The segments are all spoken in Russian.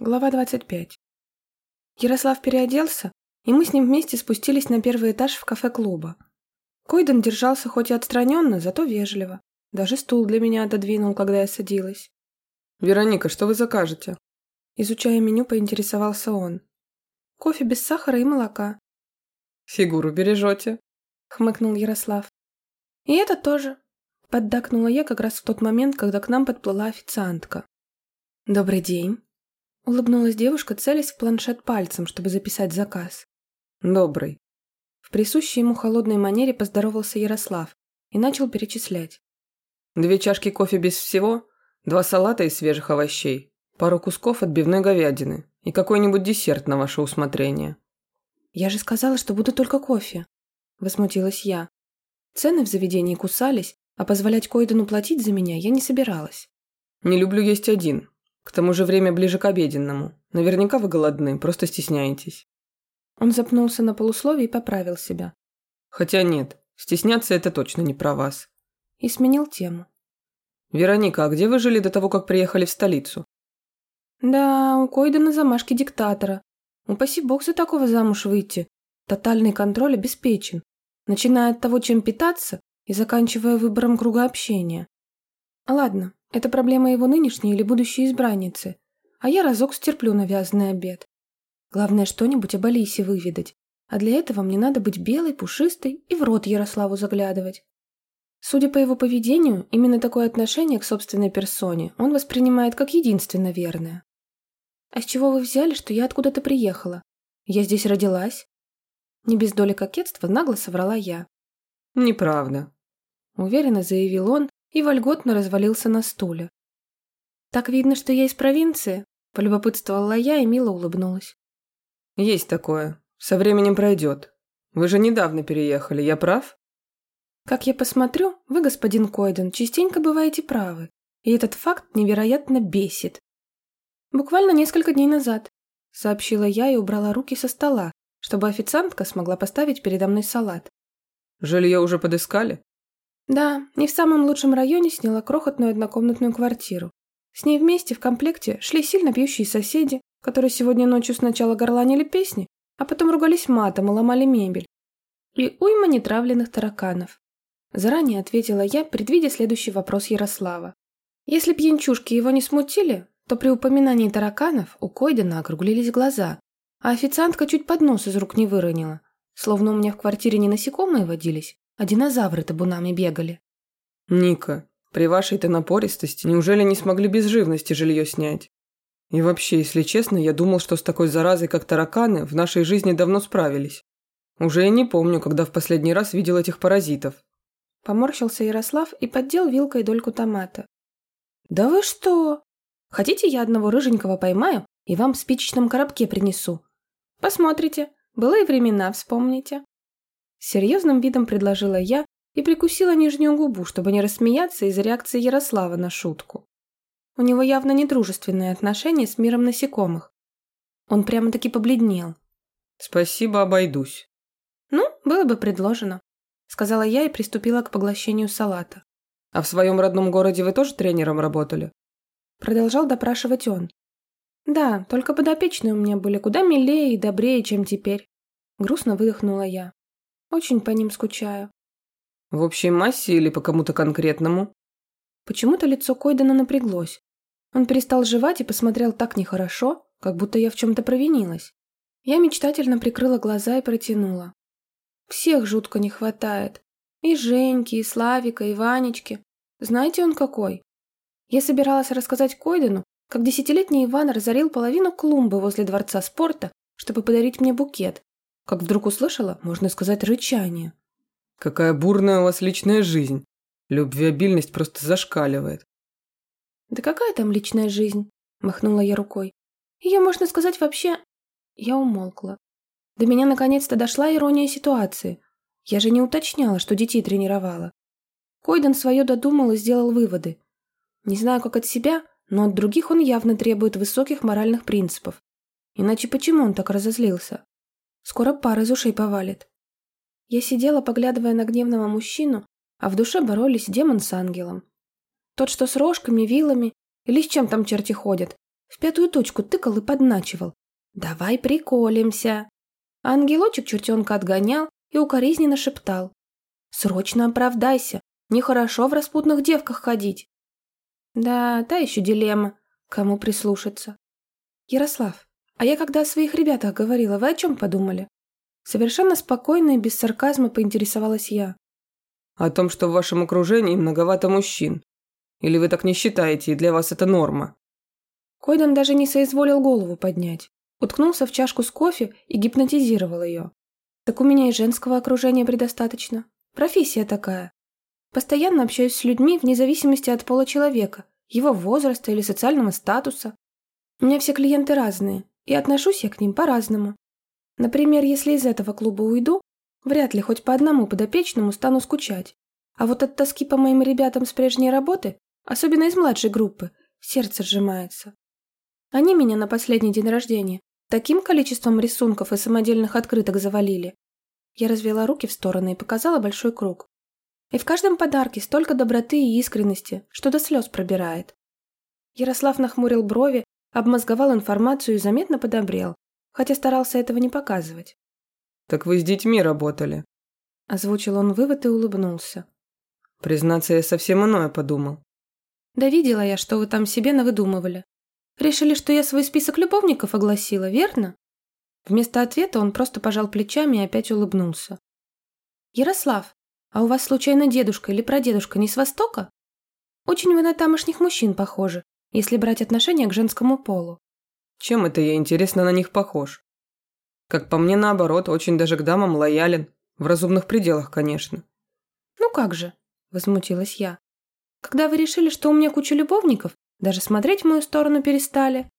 Глава 25. Ярослав переоделся, и мы с ним вместе спустились на первый этаж в кафе клуба. Койден держался хоть и отстраненно, зато вежливо. Даже стул для меня отодвинул, когда я садилась. «Вероника, что вы закажете?» Изучая меню, поинтересовался он. «Кофе без сахара и молока», «Фигуру бережете», — хмыкнул Ярослав. «И это тоже», — поддакнула я как раз в тот момент, когда к нам подплыла официантка. «Добрый день», Улыбнулась девушка, целясь в планшет пальцем, чтобы записать заказ. «Добрый». В присущей ему холодной манере поздоровался Ярослав и начал перечислять. «Две чашки кофе без всего, два салата из свежих овощей, пару кусков отбивной говядины и какой-нибудь десерт на ваше усмотрение». «Я же сказала, что буду только кофе», – возмутилась я. Цены в заведении кусались, а позволять Койдену платить за меня я не собиралась. «Не люблю есть один», к тому же время ближе к обеденному. Наверняка вы голодны, просто стесняетесь». Он запнулся на полусловие и поправил себя. «Хотя нет, стесняться это точно не про вас». И сменил тему. «Вероника, а где вы жили до того, как приехали в столицу?» «Да, у Койдена замашки диктатора. Упаси бог за такого замуж выйти. Тотальный контроль обеспечен, начиная от того, чем питаться, и заканчивая выбором круга общения. Ладно, это проблема его нынешней или будущей избранницы, а я разок стерплю навязанный обед. Главное, что-нибудь об Алисе выведать, а для этого мне надо быть белой, пушистой и в рот Ярославу заглядывать. Судя по его поведению, именно такое отношение к собственной персоне он воспринимает как единственно верное. «А с чего вы взяли, что я откуда-то приехала? Я здесь родилась?» Не без доли кокетства нагло соврала я. «Неправда», — уверенно заявил он, и вольготно развалился на стуле. «Так видно, что я из провинции?» – полюбопытствовала я и мило улыбнулась. «Есть такое. Со временем пройдет. Вы же недавно переехали, я прав?» «Как я посмотрю, вы, господин Койден, частенько бываете правы, и этот факт невероятно бесит. Буквально несколько дней назад», – сообщила я и убрала руки со стола, чтобы официантка смогла поставить передо мной салат. «Жилье уже подыскали?» Да, не в самом лучшем районе сняла крохотную однокомнатную квартиру. С ней вместе в комплекте шли сильно пьющие соседи, которые сегодня ночью сначала горланили песни, а потом ругались матом и ломали мебель. И уйма нетравленных тараканов. Заранее ответила я, предвидя следующий вопрос Ярослава. Если пьянчушки его не смутили, то при упоминании тараканов у Койдена округлились глаза, а официантка чуть поднос из рук не выронила, словно у меня в квартире не насекомые водились, а динозавры табунами бегали. Ника, при вашей-то напористости неужели не смогли без живности жилье снять? И вообще, если честно, я думал, что с такой заразой, как тараканы, в нашей жизни давно справились. Уже и не помню, когда в последний раз видел этих паразитов. Поморщился Ярослав и поддел вилкой дольку томата. «Да вы что? Хотите, я одного рыженького поймаю и вам в спичечном коробке принесу? Посмотрите, былые времена вспомните». Серьезным видом предложила я и прикусила нижнюю губу, чтобы не рассмеяться из-за реакции Ярослава на шутку. У него явно недружественные отношения с миром насекомых. Он прямо-таки побледнел. «Спасибо, обойдусь». «Ну, было бы предложено», — сказала я и приступила к поглощению салата. «А в своем родном городе вы тоже тренером работали?» Продолжал допрашивать он. «Да, только подопечные у меня были куда милее и добрее, чем теперь». Грустно выдохнула я. Очень по ним скучаю. В общей массе или по кому-то конкретному? Почему-то лицо Койдена напряглось. Он перестал жевать и посмотрел так нехорошо, как будто я в чем-то провинилась. Я мечтательно прикрыла глаза и протянула. Всех жутко не хватает. И Женьки, и Славика, и Ванечки. Знаете, он какой? Я собиралась рассказать Койдену, как десятилетний Иван разорил половину клумбы возле дворца спорта, чтобы подарить мне букет, как вдруг услышала, можно сказать, рычание. «Какая бурная у вас личная жизнь. Любвеобильность просто зашкаливает». «Да какая там личная жизнь?» – махнула я рукой. «Ее, можно сказать, вообще...» Я умолкла. До меня наконец-то дошла ирония ситуации. Я же не уточняла, что детей тренировала. Койден свое додумал и сделал выводы. Не знаю, как от себя, но от других он явно требует высоких моральных принципов. Иначе почему он так разозлился? Скоро пар из ушей повалит. Я сидела, поглядывая на гневного мужчину, а в душе боролись демон с ангелом. Тот, что с рожками, вилами или с чем там черти ходят, В пятую точку тыкал и подначивал. «Давай приколемся!» А ангелочек чертенка отгонял и укоризненно шептал. «Срочно оправдайся, нехорошо в распутных девках ходить». Да, та еще дилемма, кому прислушаться. Ярослав, а я когда о своих ребятах говорила, вы о чем подумали? Совершенно спокойно и без сарказма поинтересовалась я. О том, что в вашем окружении многовато мужчин. Или вы так не считаете, и для вас это норма? Койдан даже не соизволил голову поднять. Уткнулся в чашку с кофе и гипнотизировал ее. Так у меня и женского окружения предостаточно. Профессия такая. Постоянно общаюсь с людьми вне зависимости от пола человека, его возраста или социального статуса. У меня все клиенты разные, и отношусь я к ним по-разному. Например, если из этого клуба уйду, вряд ли хоть по одному подопечному стану скучать. А вот от тоски по моим ребятам с прежней работы, особенно из младшей группы, сердце сжимается. Они меня на последний день рождения таким количеством рисунков и самодельных открыток завалили. Я развела руки в стороны и показала большой круг. И в каждом подарке столько доброты и искренности, что до слез пробирает. Ярослав нахмурил брови, обмозговал информацию и заметно подобрел, хотя старался этого не показывать. «Так вы с детьми работали?» Озвучил он вывод и улыбнулся. «Признаться, я совсем иное подумал». «Да видела я, что вы там себе навыдумывали. Решили, что я свой список любовников огласила, верно?» Вместо ответа он просто пожал плечами и опять улыбнулся. «Ярослав, а у вас случайно дедушка или прадедушка не с Востока? Очень вы на тамошних мужчин похожи, если брать отношение к женскому полу. Чем это я, интересно, на них похож? Как по мне, наоборот, очень даже к дамам лоялен. В разумных пределах, конечно. Ну как же, возмутилась я. Когда вы решили, что у меня куча любовников, даже смотреть в мою сторону перестали.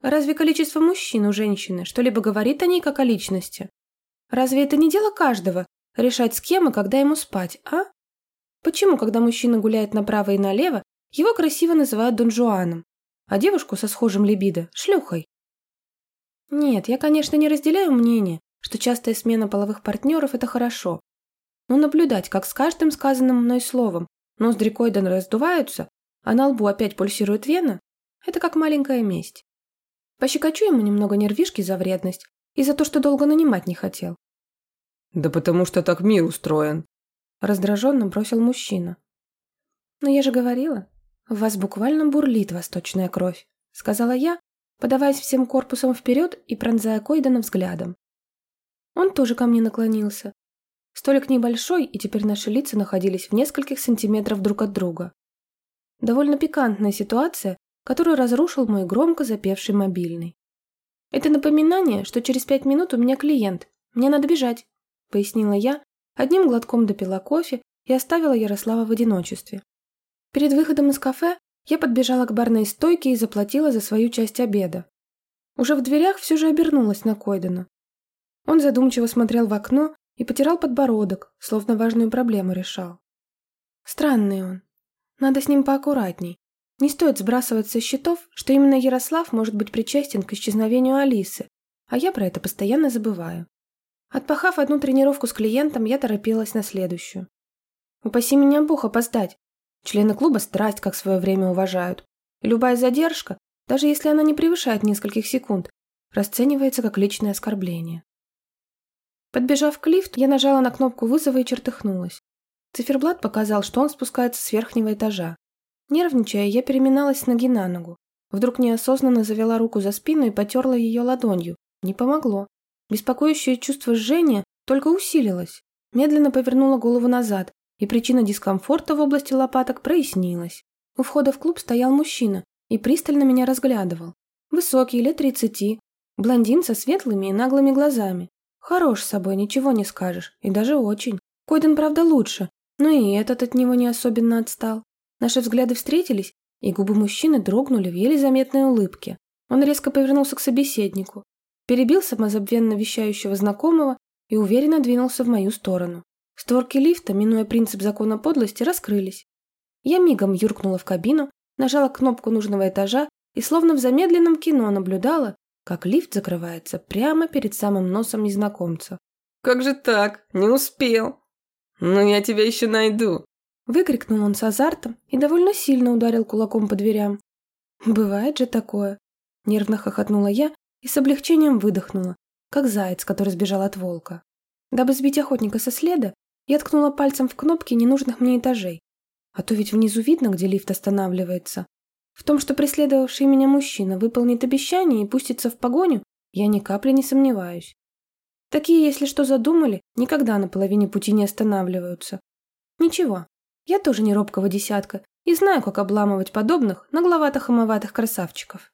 Разве количество мужчин у женщины что-либо говорит о ней как о личности? Разве это не дело каждого решать с кем и когда ему спать, а? Почему, когда мужчина гуляет направо и налево, его красиво называют Дон Жуаном, а девушку со схожим либидо – шлюхой? Нет, я, конечно, не разделяю мнение, что частая смена половых партнеров – это хорошо. Но наблюдать, как с каждым сказанным мной словом ноздри Койдена раздуваются, а на лбу опять пульсирует вена – это как маленькая месть. Пощекочу ему немного нервишки за вредность и за то, что долго нанимать не хотел. «Да потому что так мир устроен», – раздраженно бросил мужчина. «Но я же говорила, в вас буквально бурлит восточная кровь», – сказала я, подаваясь всем корпусом вперед и пронзая Койдена взглядом. Он тоже ко мне наклонился. Столик небольшой, и теперь наши лица находились в нескольких сантиметров друг от друга. Довольно пикантная ситуация, которую разрушил мой громко запевший мобильный. Это напоминание, что через пять минут у меня клиент, мне надо бежать. – пояснила я, одним глотком допила кофе и оставила Ярослава в одиночестве. Перед выходом из кафе я подбежала к барной стойке и заплатила за свою часть обеда. Уже в дверях все же обернулась на Койдена. Он задумчиво смотрел в окно и потирал подбородок, словно важную проблему решал. Странный он. Надо с ним поаккуратней. Не стоит сбрасывать со счетов, что именно Ярослав может быть причастен к исчезновению Алисы, а я про это постоянно забываю. Отпахав одну тренировку с клиентом, я торопилась на следующую. Упаси меня Бог опоздать. Члены клуба страсть как свое время уважают. И любая задержка, даже если она не превышает нескольких секунд, расценивается как личное оскорбление. Подбежав к лифту, я нажала на кнопку вызова и чертыхнулась. Циферблат показал, что он спускается с верхнего этажа. Нервничая, я переминалась с ноги на ногу. Вдруг неосознанно завела руку за спину и потерла ее ладонью. Не помогло. Беспокоящее чувство жжения только усилилось. Медленно повернула голову назад, и причина дискомфорта в области лопаток прояснилась. У входа в клуб стоял мужчина и пристально меня разглядывал. Высокий, лет тридцати, блондин со светлыми и наглыми глазами. Хорош с собой, ничего не скажешь, и даже очень. Койден, правда, лучше, но и этот от него не особенно отстал. Наши взгляды встретились, и губы мужчины дрогнули в еле заметной улыбке. Он резко повернулся к собеседнику перебил самозабвенно вещающего знакомого и уверенно двинулся в мою сторону. Створки лифта, минуя принцип закона подлости, раскрылись. Я мигом юркнула в кабину, нажала кнопку нужного этажа и словно в замедленном кино наблюдала, как лифт закрывается прямо перед самым носом незнакомца. «Как же так? Не успел!» «Ну, я тебя еще найду!» Выкрикнул он с азартом и довольно сильно ударил кулаком по дверям. Бывает же такое. Нервно хохотнула я и с облегчением выдохнула, как заяц, который сбежал от волка. Дабы сбить охотника со следа, я ткнула пальцем в кнопки ненужных мне этажей. А то ведь внизу видно, где лифт останавливается. В том, что преследовавший меня мужчина выполнит обещание и пустится в погоню, я ни капли не сомневаюсь. Такие, если что задумали, никогда на половине пути не останавливаются. Ничего, я тоже не робкого десятка и знаю, как обламывать подобных нагловато-хамоватых красавчиков.